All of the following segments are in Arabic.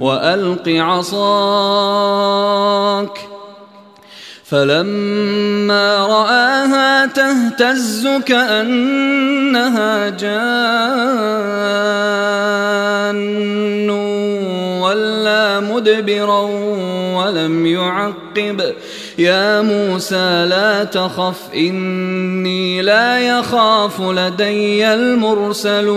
وألق عصاك. فلما رآها تهتز كأنها جان ولا مدبرا ولم يعقب. يا موسى لا تخف إني لا يخاف لدي المرسلون.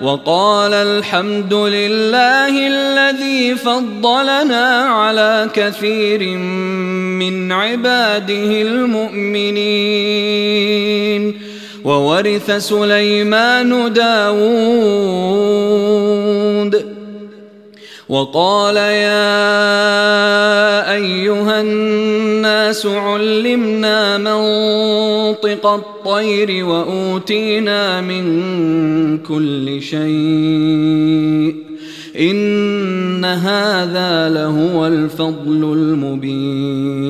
وقال الحمد لله الذي فضلنا على كثير من عباده المؤمنين. وورث سليمان داود. وقال يا أيها الناس علمنا منطق الطير وأوتينا من كل شيء إن هذا لهو الفضل المبين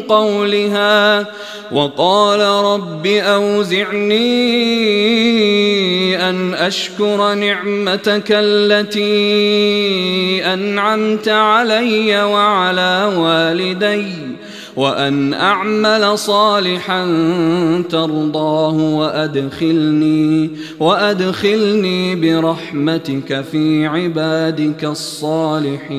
قولها وقال رب أوزعني أن أشكر نعمتك التي أنعمت علي وعلى والدي وأن أعمل صالحا ترضاه وأدخلني وأدخلني برحمتك في عبادك الصالحين.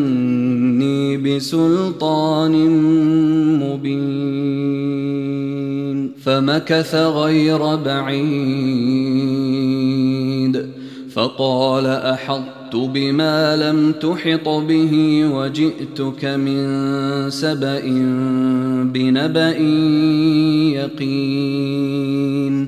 بسلطان مبين فمكث غير بعيد فقال أحطت بما لم تحط به وجئتك من سبأ بنبأ يقين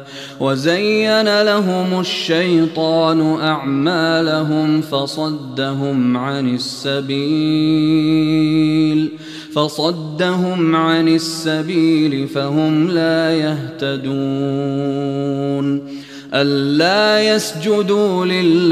وزين لهم الشيطان أعمالهم فصدهم عن السبيل فصدهم عن السبيل فهم لا يهتدون. ألا يسجدوا لله.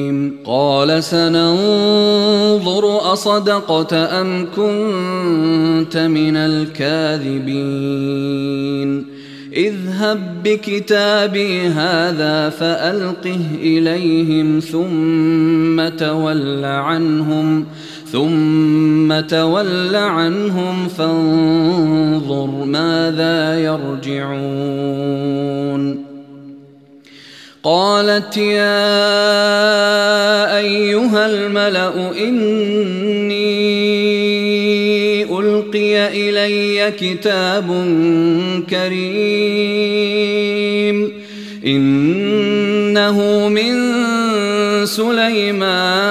سننظر أصدقت أم كنت من الكاذبين اذهب بكتابي هذا فألقه إليهم ثم تول عنهم ثم تول عنهم فانظر ماذا يرجعون قالت يا أيها الملأ إني ألقي إلي كتاب كريم إنه من سليمان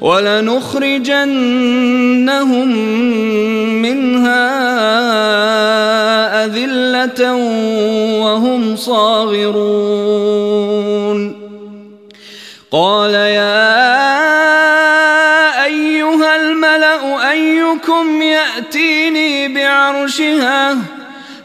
ولنخرجنهم منها أذلة وهم صاغرون. قال يا أيكم يأتيني بعرشها؟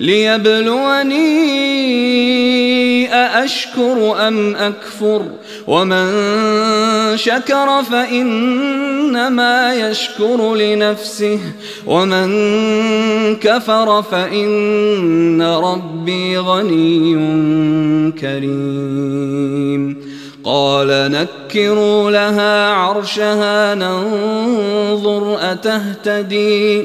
ليبلوني أأشكر أم أكفر ومن شكر فإنما يشكر لنفسه ومن كفر فإن ربي غني كريم. قال نكروا لها عرشها ننظر أتهتدي.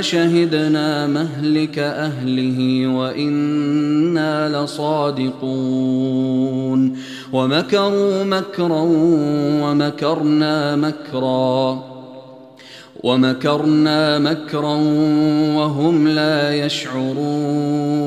شهدنا مهلك أهله وإنا لصادقون. ومكروا مكرا ومكرنا مكرا. ومكرنا مكرا وهم لا يشعرون.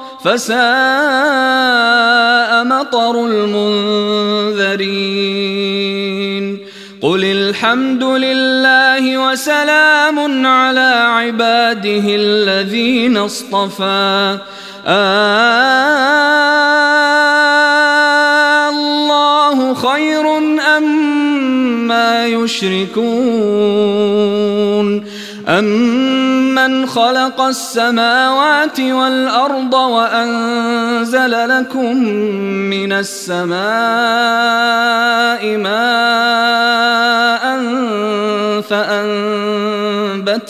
فساء مطر المنذرين. قل الحمد لله وسلام على عباده الذين اصطفى. آه الله خير أم ما يشركون. أمن خلق السماوات والأرض وأنزل لكم من السماء ماء فأنبتنا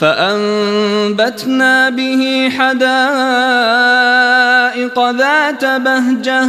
فأنبتنا به حدائق ذات بهجة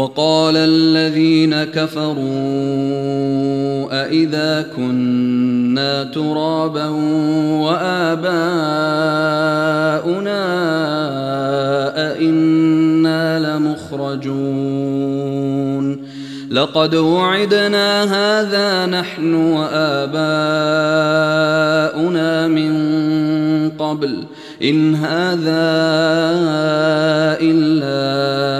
وقال الذين كفروا أإذا كنا ترابا وآباؤنا أئنا لمخرجون لقد وعدنا هذا نحن وآباؤنا من قبل إن هذا إلا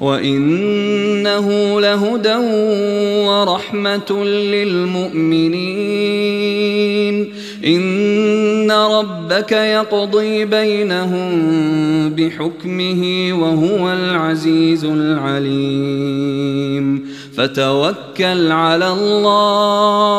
وإنه لهدى ورحمة للمؤمنين. إن ربك يقضي بينهم بحكمه وهو العزيز العليم. فتوكل على الله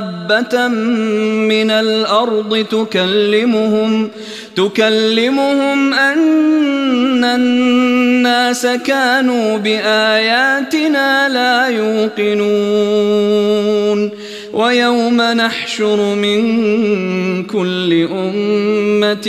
دابة من الأرض تكلمهم تكلمهم أن الناس كانوا بآياتنا لا يوقنون ويوم نحشر من كل أمة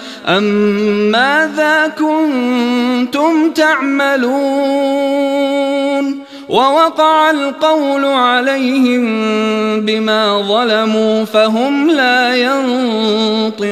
ماذا كنتم تعملون؟ ووقع القول عليهم بما ظلموا فهم لا ينطقون.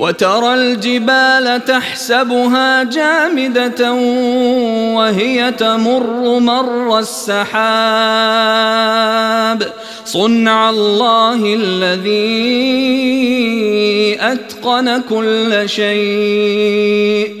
وترى الجبال تحسبها جامدة وهي تمر مر السحاب. صنع الله الذي أتقن كل شيء.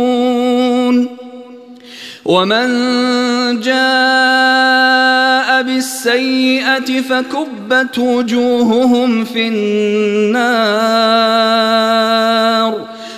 ومن جاء بالسيئة فكبت وجوههم في النار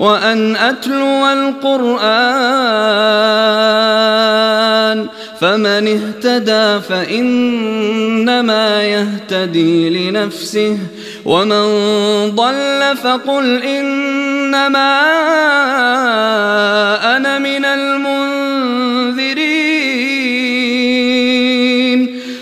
وأن أتلو القرآن فمن اهتدى فإنما يهتدي لنفسه ومن ضل فقل إنما أنا من المنذرين